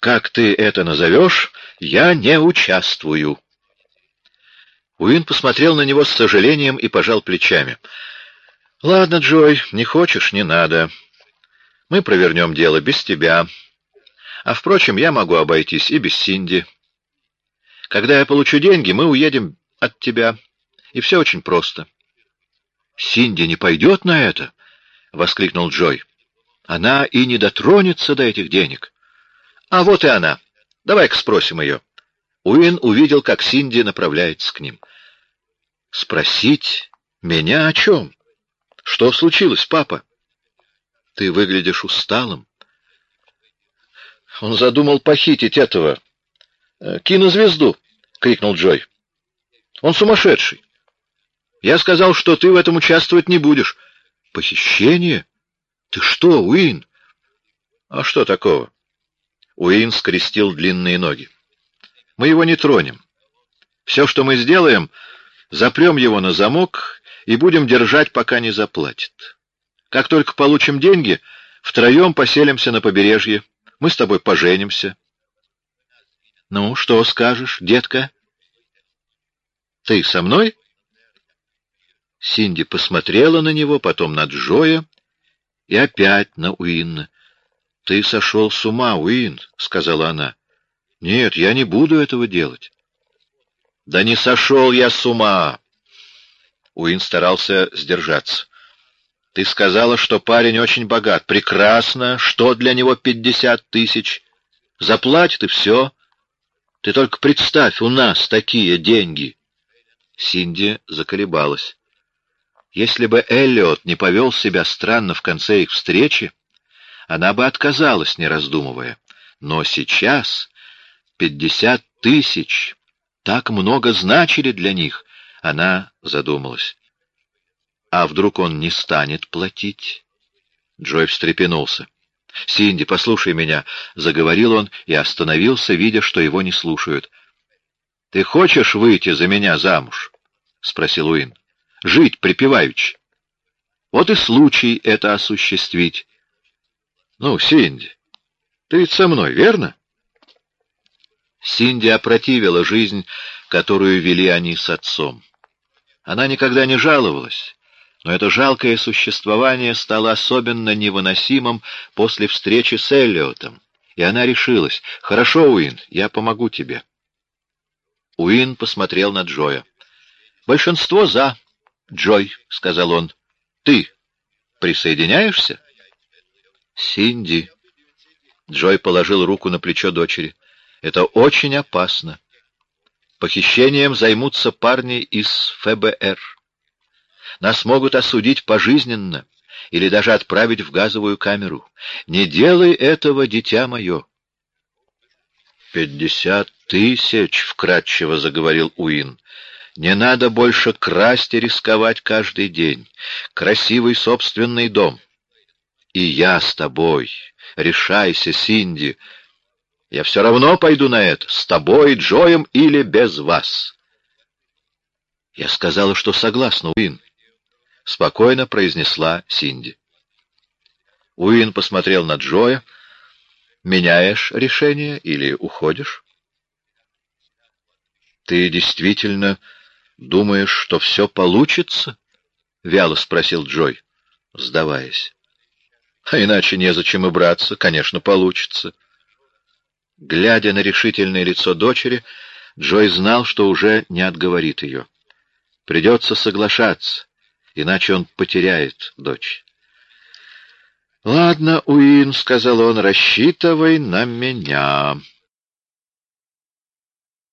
как ты это назовешь, я не участвую. Уин посмотрел на него с сожалением и пожал плечами. Ладно, Джой, не хочешь, не надо. Мы провернем дело без тебя. А, впрочем, я могу обойтись и без Синди. Когда я получу деньги, мы уедем от тебя. И все очень просто. Синди не пойдет на это? — воскликнул Джой. Она и не дотронется до этих денег. А вот и она. Давай-ка спросим ее. Уин увидел, как Синди направляется к ним. Спросить меня о чем? Что случилось, папа? Ты выглядишь усталым. Он задумал похитить этого э, кинозвезду, крикнул Джой. Он сумасшедший. Я сказал, что ты в этом участвовать не будешь. Похищение? Ты что, Уин? А что такого? Уин скрестил длинные ноги. Мы его не тронем. Все, что мы сделаем, запрем его на замок и будем держать, пока не заплатит. Как только получим деньги, втроем поселимся на побережье. Мы с тобой поженимся. Ну, что скажешь, детка? Ты со мной? Синди посмотрела на него, потом на Джоя и опять на Уинна. Ты сошел с ума, Уин, сказала она. Нет, я не буду этого делать. Да не сошел я с ума. Уин старался сдержаться. Ты сказала, что парень очень богат. Прекрасно. Что для него пятьдесят тысяч? Заплатит и все. Ты только представь, у нас такие деньги. Синди заколебалась. Если бы Эллиот не повел себя странно в конце их встречи, она бы отказалась, не раздумывая. Но сейчас пятьдесят тысяч так много значили для них, она задумалась. А вдруг он не станет платить? Джой встрепенулся. «Синди, послушай меня», — заговорил он и остановился, видя, что его не слушают. «Ты хочешь выйти за меня замуж?» — спросил Уин. «Жить припеваючи. Вот и случай это осуществить. Ну, Синди, ты ведь со мной, верно?» Синди опротивила жизнь, которую вели они с отцом. Она никогда не жаловалась, но это жалкое существование стало особенно невыносимым после встречи с Эллиотом, и она решилась. «Хорошо, Уин, я помогу тебе». Уин посмотрел на Джоя. «Большинство за, Джой», — сказал он. «Ты присоединяешься?» «Синди». Джой положил руку на плечо дочери. Это очень опасно. Похищением займутся парни из ФБР. Нас могут осудить пожизненно или даже отправить в газовую камеру. Не делай этого, дитя мое. «Пятьдесят тысяч!» — вкратчиво заговорил Уин. «Не надо больше красть и рисковать каждый день. Красивый собственный дом. И я с тобой. Решайся, Синди. Я все равно пойду на это, с тобой, Джоем или без вас. Я сказала, что согласна, Уин. Спокойно произнесла Синди. Уин посмотрел на Джоя. Меняешь решение или уходишь? Ты действительно думаешь, что все получится? Вяло спросил Джой, сдаваясь. А иначе незачем и браться, конечно, получится. Глядя на решительное лицо дочери, Джой знал, что уже не отговорит ее. Придется соглашаться, иначе он потеряет дочь. «Ладно, Уин», — сказал он, — «рассчитывай на меня».